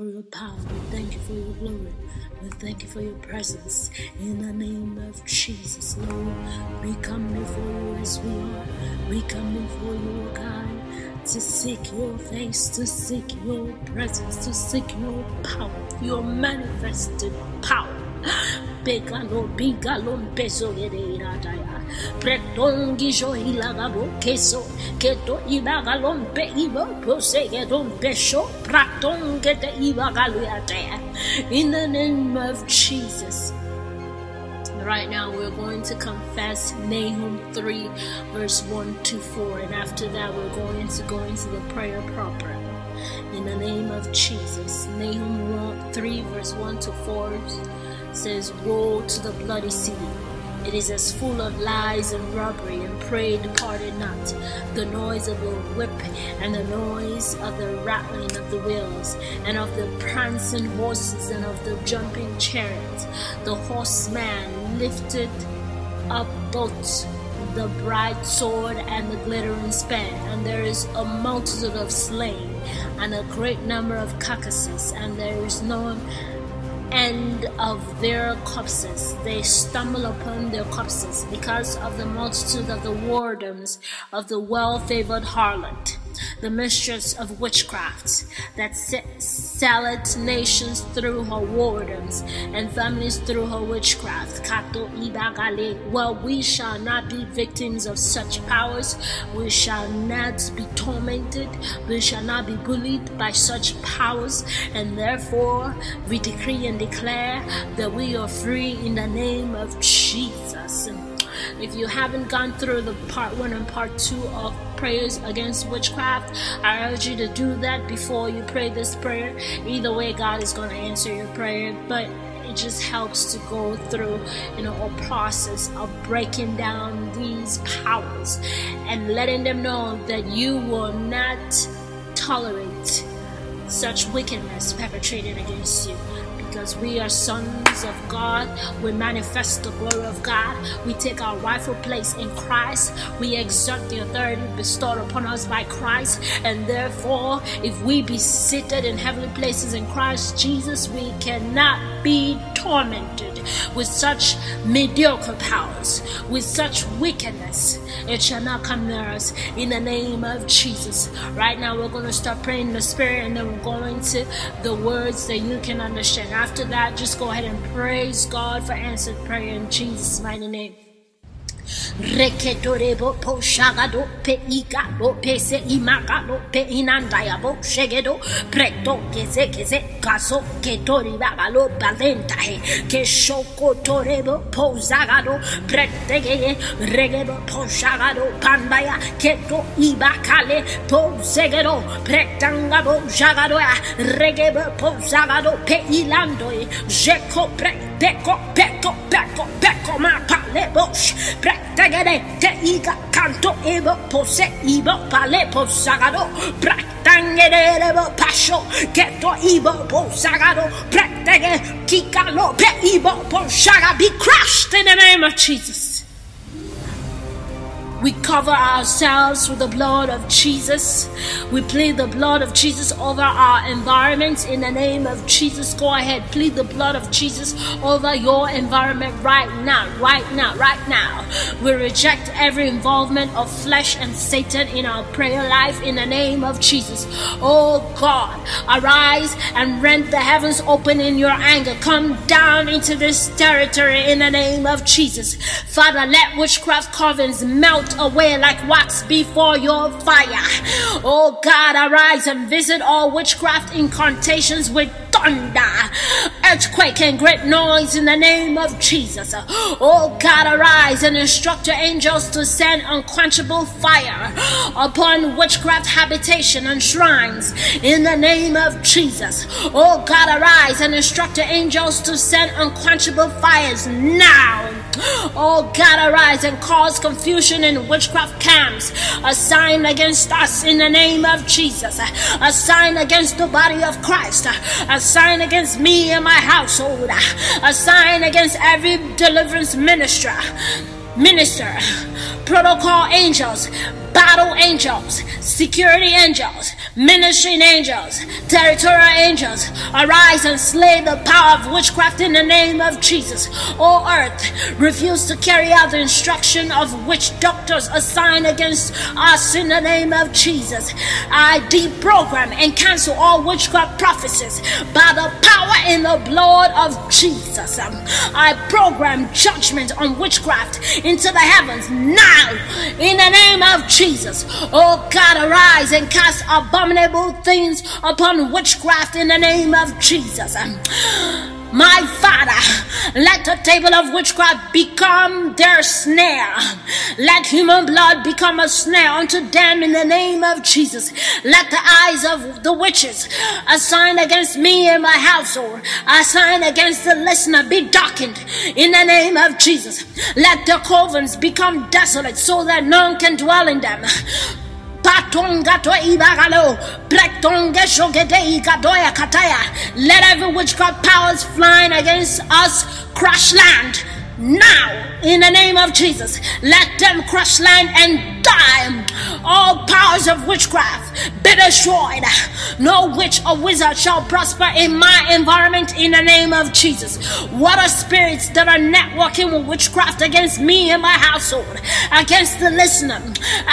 for your power. We thank you for your glory. We thank you for your presence. In the name of Jesus, Lord, we come before you as we are. We come before you, O God, to seek your face, to seek your presence, to seek your power, your manifested power. Bigalon peso gereiraya. Pretongi jo ilagabo keso. Keto ibagalon pe ibo posegedon pesho. Praton gete ibagaluate. In the name of Jesus. Right now, we're going to confess Nahum 3, verse 1 to 4, and after that, we're going to go into the prayer proper. In the name of Jesus, Nahum 3, verse 1 to 4 says, Woe to the bloody city! It is as full of lies and robbery, and prey departed not. The noise of the whip, and the noise of the rattling of the wheels, and of the prancing horses, and of the jumping chariots. The horseman lifted up both the bright sword and the glittering spear, and there is a multitude of slain, and a great number of carcasses, and there is no end of their corpses. They stumble upon their corpses because of the multitude of the whoredoms of the well favored harlot, the mistress of witchcraft, that selleth nations through her whoredoms and families through her witchcraft. Well, we shall not be victims of such powers. We shall not be tormented. We shall not be bullied by such powers. And therefore, we decree and declare that we are free in the name of Jesus. If you haven't gone through the part one and part two of prayers against witchcraft, I urge you to do that before you pray this prayer. Either way, God is going to answer your prayer, but it just helps to go through you know a process of breaking down these powers and letting them know that you will not tolerate such wickedness perpetrated against you because we are sons of God. We manifest the glory of God. We take our rightful place in Christ. We exert the authority bestowed upon us by Christ. And therefore, if we be seated in heavenly places in Christ Jesus, we cannot be tormented with such mediocre powers, with such wickedness. It shall not come near us in the name of Jesus. Right now, we're going to start praying in the Spirit and then we're going to the words that you can understand. After that, just go ahead and praise God for answered prayer in Jesus' mighty name. Reketorebo po shagado pe ikado pe se imagado pe inandayabo shegedo preto keze keze kaso ketori bagalo balenta he ke shoko torebo po zagado pretege regebo po shagado pandaya keto ibakale po zegedo pretangabo jagado regebo po zagado pe ilando jeko pre peko peko peko peko ma pale bosh. Tegede te iga canto ebo pose ibo pale posagado. Pratangede lebo pasho keto ibo posagado. Pratege kikalo pe ibo posaga Be crushed in the name of Jesus we cover ourselves with the blood of Jesus. We plead the blood of Jesus over our environment in the name of Jesus. Go ahead, plead the blood of Jesus over your environment right now, right now, right now. We reject every involvement of flesh and Satan in our prayer life in the name of Jesus. Oh God, arise and rend the heavens open in your anger. Come down into this territory in the name of Jesus. Father, let witchcraft covens melt away like wax before your fire. Oh God, arise and visit all witchcraft incantations with thunder, earthquake, and great noise in the name of Jesus. Oh God, arise and instruct your angels to send unquenchable fire upon witchcraft habitation and shrines in the name of Jesus. Oh God, arise and instruct your angels to send unquenchable fires now. Oh God, arise and cause confusion in witchcraft camps. A sign against us in the name of Jesus. A sign against the body of Christ. A sign against me and my household. A sign against every deliverance minister. Minister, protocol angels, battle angels, security angels, ministering angels, territorial angels, arise and slay the power of witchcraft in the name of Jesus. All earth, refuse to carry out the instruction of witch doctors assigned against us in the name of Jesus. I deprogram and cancel all witchcraft prophecies by the power in the blood of Jesus. Um, I program judgment on witchcraft into the heavens now in the name of Jesus. Oh God, arise and cast abominable things upon witchcraft in the name of Jesus. My Father, let the table of witchcraft become their snare. Let human blood become a snare unto them in the name of Jesus. Let the eyes of the witches a sign against me and my household, a sign against the listener, be darkened in the name of Jesus. Let the covens become desolate so that none can dwell in them. Let every witchcraft powers flying against us crash land now in the name of Jesus. Let them crush land and die. All powers of witchcraft be destroyed. No witch or wizard shall prosper in my environment in the name of Jesus. What are spirits that are networking with witchcraft against me and my household, against the listener,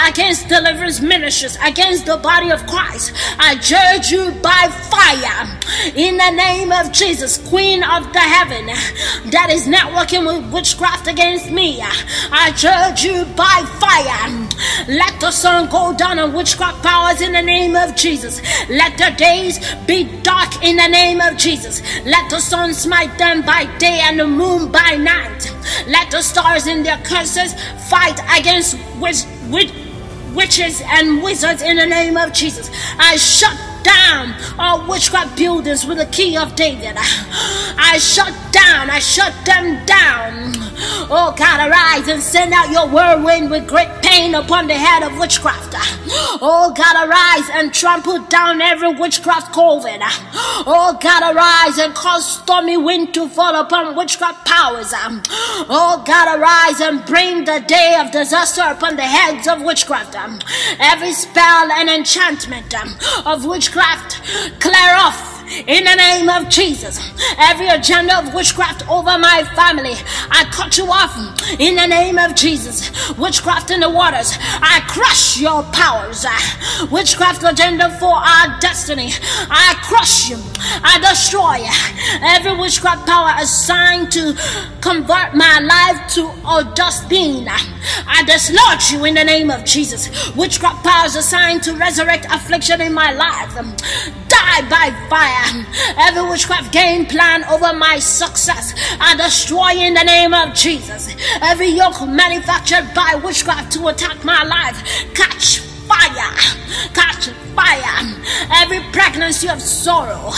against deliverance ministers, against the body of Christ? I judge you by fire in the name of Jesus, Queen of the heaven, that is networking with witchcraft against me. I judge you by fire. Let the sun go down on witchcraft powers in the name of Jesus. Let the days be dark in the name of Jesus. Let the sun smite them by day and the moon by night. Let the stars in their curses fight against witch, witch, witches and wizards in the name of Jesus. I shut down all witchcraft buildings with the key of David. I shut down, I shut them down. Oh God, arise and send out your whirlwind with great pain upon the head of witchcraft. Oh God, arise and trample down every witchcraft coven. Oh God, arise and cause stormy wind to fall upon witchcraft powers. Oh God, arise and bring the day of disaster upon the heads of witchcraft. Every spell and enchantment of witchcraft, clear off in the name of Jesus. Every agenda of witchcraft over my family, I cut you off in the name of Jesus. Witchcraft in the waters, I crush your powers. Witchcraft agenda for our destiny, I crush you. I destroy every witchcraft power assigned to convert my life to a dust. I dislodge you in the name of Jesus. Witchcraft powers assigned to resurrect affliction in my life die by fire. Every witchcraft game plan over my success, I destroy in the name of Jesus. Every yoke manufactured by witchcraft to attack my life, catch fire, catch fire. Every pregnancy of sorrow,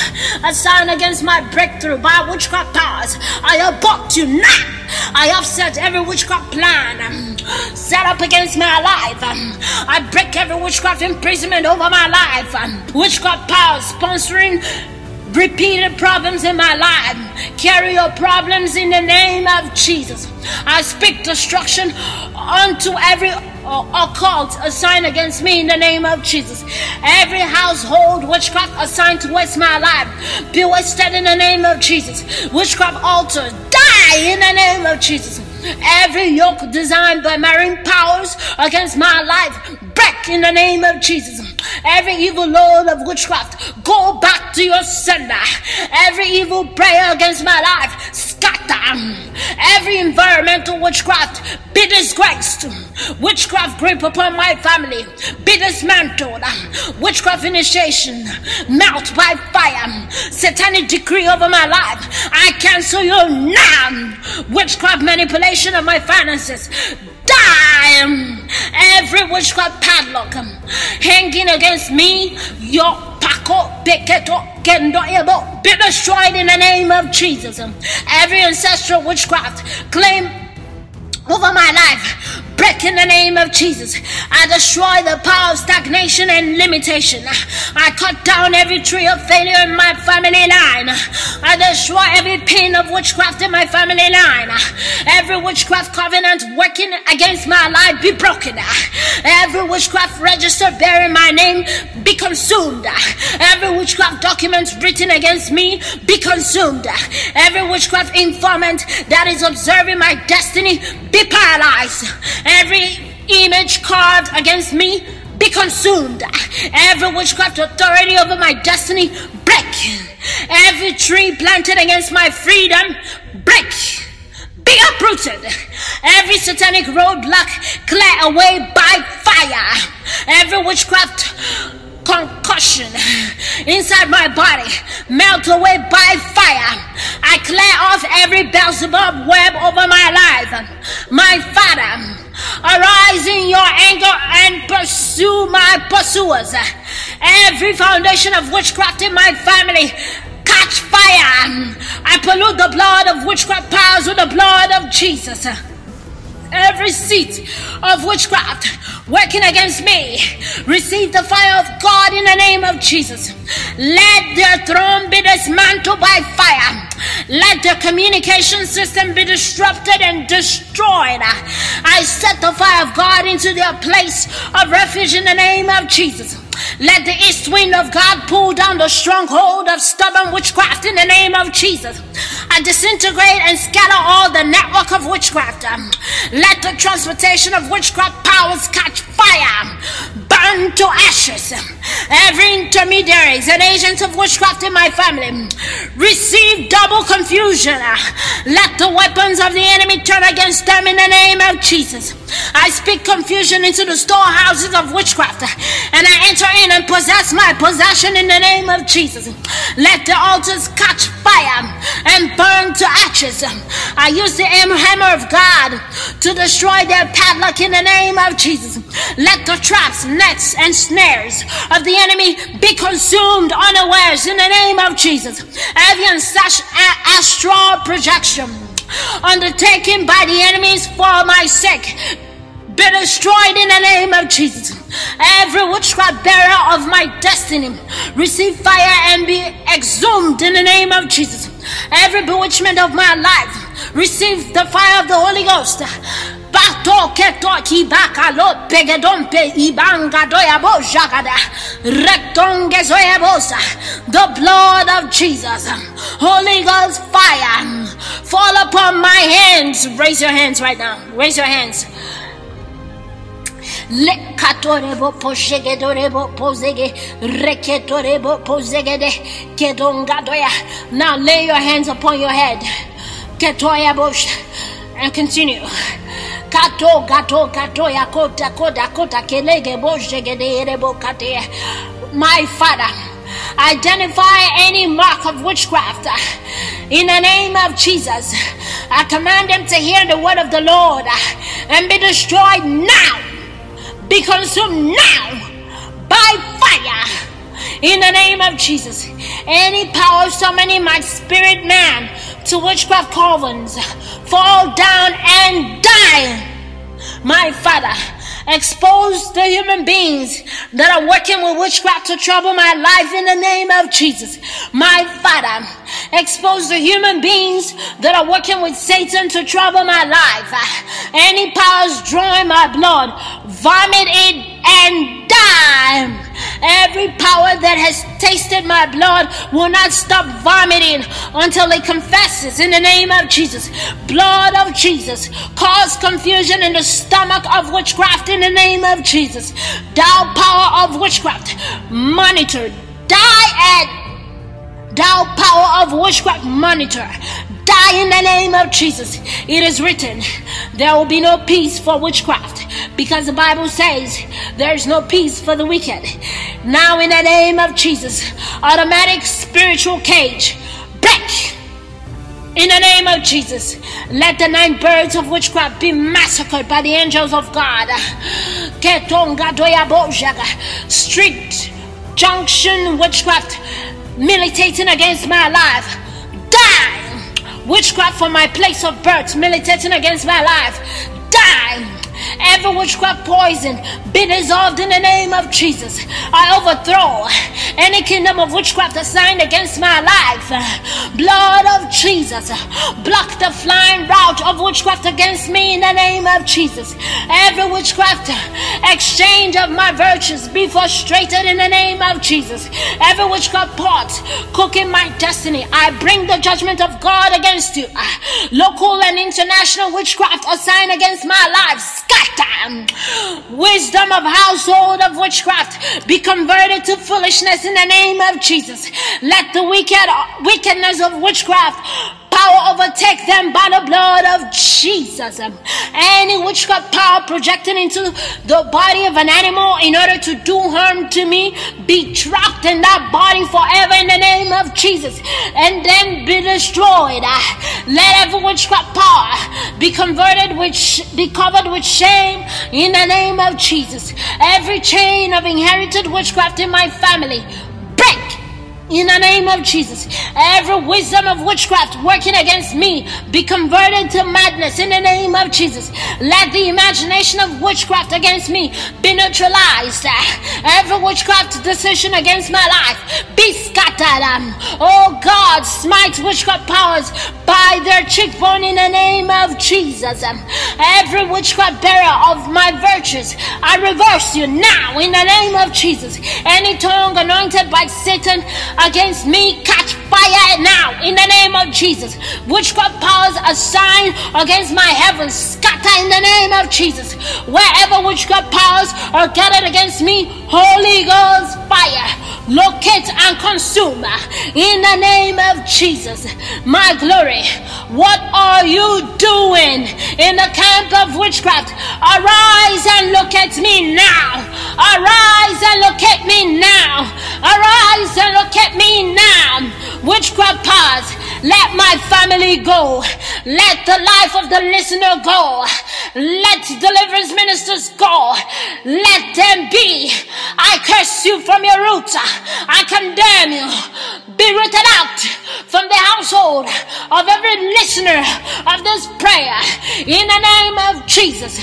a sign against my breakthrough by witchcraft powers, I abort you now. I offset every witchcraft plan um, set up against my life. Um, I break every witchcraft imprisonment over my life. Um, witchcraft powers sponsoring repeated problems in my life. Carry your problems in the name of Jesus. I speak destruction unto every occult assigned against me in the name of Jesus. Every household witchcraft assigned to waste my life, be wasted in the name of Jesus. Witchcraft altar, die in the name of Jesus. Every yoke designed by marine powers against my life, break in the name of Jesus. Every evil lord of witchcraft, go back to your sender. Every evil prayer against my life, scatter. Every environmental witchcraft, be disgraced. Witchcraft grip upon my family, be dismantled. Witchcraft initiation, melt by fire. Satanic decree over my life, I cancel you now. Witchcraft manipulation of my finances, die. Every witchcraft padlock um, hanging against me, your Paco Peketo Kendo Ebo be destroyed in the name of Jesus. Um. Every ancestral witchcraft claim over my life break in the name of Jesus. I destroy the power of stagnation and limitation. I cut down every tree of failure in my family line. I destroy every pin of witchcraft in my family line. Every witchcraft covenant working against my life be broken. Every witchcraft register bearing my name be consumed. Every witchcraft document written against me be consumed. Every witchcraft informant that is observing my destiny be paralyzed. Every image carved against me be consumed. Every witchcraft authority over my destiny, break. Every tree planted against my freedom, break. Be uprooted. Every satanic roadblock, clear away by fire. Every witchcraft concussion inside my body melt away by fire. I clear off every Beelzebub web over my life. My Father, Arise in your anger and pursue my pursuers. Every foundation of witchcraft in my family catch fire. I pollute the blood of witchcraft powers with the blood of Jesus. Every seat of witchcraft working against me, receive the fire of God in the name of Jesus. Let their throne be dismantled by fire. Let the communication system be disrupted and destroyed. I set the fire of God into their place of refuge in the name of Jesus. Let the east wind of God pull down the stronghold of stubborn witchcraft in the name of Jesus. I disintegrate and scatter all the network of witchcraft. Let the transportation of witchcraft powers catch fire, burn to ashes. Every intermediary and agent of witchcraft in my family receive double confusion. Let the weapons of the enemy turn against them in the name of Jesus. I speak confusion into the storehouses of witchcraft and I enter in and possess my possession in the name of Jesus. Let the altars catch fire and burn to ashes. I use the hammer of God to destroy their padlock in the name of Jesus. Let the traps, nets, and snares of the enemy be consumed unawares in the name of Jesus. Every such astral projection undertaken by the enemies for my sake be destroyed in the name of Jesus. Every witchcraft bearer of my destiny receive fire and be exhumed in the name of Jesus. Every bewitchment of my life receive the fire of the Holy Ghost. The blood of Jesus, Holy Ghost fire, fall upon my hands. Raise your hands right now. Raise your hands. Lekatorebo poshegedorebo pozege reketorebo pozegede kedongadoya. Now lay your hands upon your head. Ketoya bosh and continue. Kato gato katoya kota kota kota kelege boshegede kate. My father, identify any mark of witchcraft in the name of Jesus. I command them to hear the word of the Lord and be destroyed now be consumed now by fire in the name of Jesus. Any power summoning my spirit man to witchcraft covens fall down and die. My Father, expose the human beings that are working with witchcraft to trouble my life in the name of Jesus. My Father, expose the human beings that are working with Satan to trouble my life. Any powers drawing my blood, vomit it and die. Every power that has tasted my blood will not stop vomiting until it confesses in the name of Jesus. Blood of Jesus, cause confusion in the stomach of witchcraft in the name of Jesus. Thou power of witchcraft, monitor, die at thou power of witchcraft monitor die in the name of Jesus. It is written, there will be no peace for witchcraft because the Bible says there is no peace for the wicked. Now, in the name of Jesus, automatic spiritual cage break. In the name of Jesus, let the nine birds of witchcraft be massacred by the angels of God. Street junction witchcraft militating against my life. Die! Witchcraft from my place of birth militating against my life. Die! Every witchcraft poison be dissolved in the name of Jesus. I overthrow any kingdom of witchcraft assigned against my life. Blood of Jesus, block the flying route of witchcraft against me in the name of Jesus. Every witchcraft exchange of my virtues be frustrated in the name of Jesus. Every witchcraft pot cooking my destiny, I bring the judgment of God against you. Ah, local and international witchcraft assigned against my life, scatter. Wisdom of household of witchcraft be converted to foolishness in the name of Jesus. Let the wicked wickedness of witchcraft power overtake them by the blood of Jesus. Any witchcraft power projected into the body of an animal in order to do harm to me be trapped in that body forever in the name of Jesus and then be destroyed. Let every witchcraft power be converted with be covered with shame in the name of Jesus. Every chain of inherited witchcraft in my family in the name of Jesus. Every wisdom of witchcraft working against me be converted to madness in the name of Jesus. Let the imagination of witchcraft against me be neutralized. Every witchcraft decision against my life be scattered. Oh God, smite witchcraft powers by their cheekbone in the name of Jesus. Every witchcraft bearer of my virtues, I reverse you now in the name of Jesus. Any tongue anointed by Satan against me catch fire now in the name of Jesus. Witchcraft powers assigned against my heavens scatter in the name of Jesus. Wherever witchcraft powers are gathered against me, Holy Ghost fire locate and consume in the name of Jesus. My glory, what are you doing in the camp of witchcraft? Arise and look at me now. Arise and look at me now. Arise and look at me now. Witchcraft powers, let my family go. Let the life of the listener go. Let deliverance ministers go. Let them be. I curse you from your roots. I condemn you. Be rooted out from the household of every listener of this prayer. In the name of Jesus.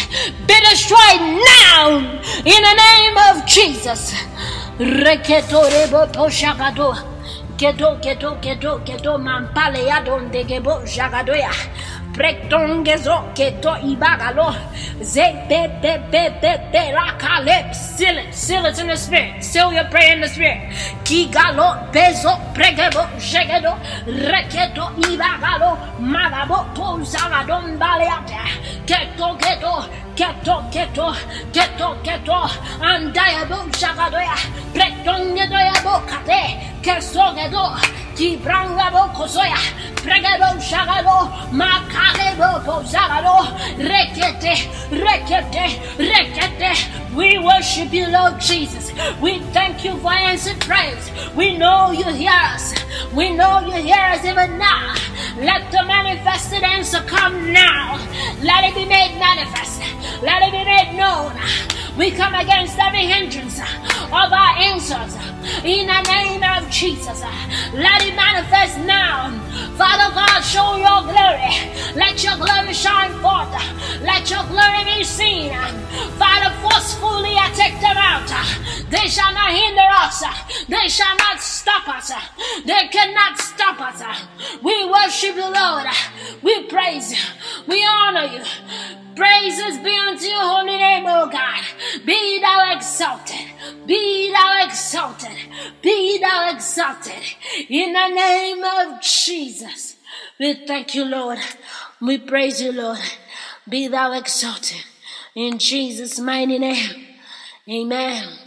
Be destroyed now. In the name of Jesus. Kedo, kedo, kedo, kedo, mampale ya donde gebo jagadoya. Pretongezo keto ibagalo. Ze be be be be be rakale. Seal it, seal in the spirit. Seal your prayer in the spirit. Kigalo bezo pregebo jegedo reketo ibagalo magabo to zagadon baleata. Keto keto keto keto keto keto andayabo jagadoya. Pretongedoya bokate. Kesogedo. Kibrangabo kosoya. Pregebo jagado. Maka rekete, rekete, rekete. We worship you, Lord Jesus. We thank you for answered prayers. We know you hear us. We know you hear us even now. Let the manifested answer come now. Let it be made manifest. Let it be made known. We come against every hindrance of our answers in the name of Jesus. Let it manifest now. Father God, show your glory. Let your glory shine forth. Let your glory be seen. Father, forcefully I take them out. They shall not hinder us. They shall not stop us. They cannot stop us. We worship you, Lord. We praise you. We honor you. Praises be unto your holy name, O God. Be thou exalted. Be thou exalted. Be thou exalted. In the name of Jesus. We thank you, Lord. We praise you, Lord. Be thou exalted. In Jesus' mighty name. Amen.